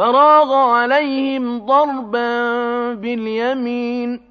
فراغ عليهم ضربا باليمين.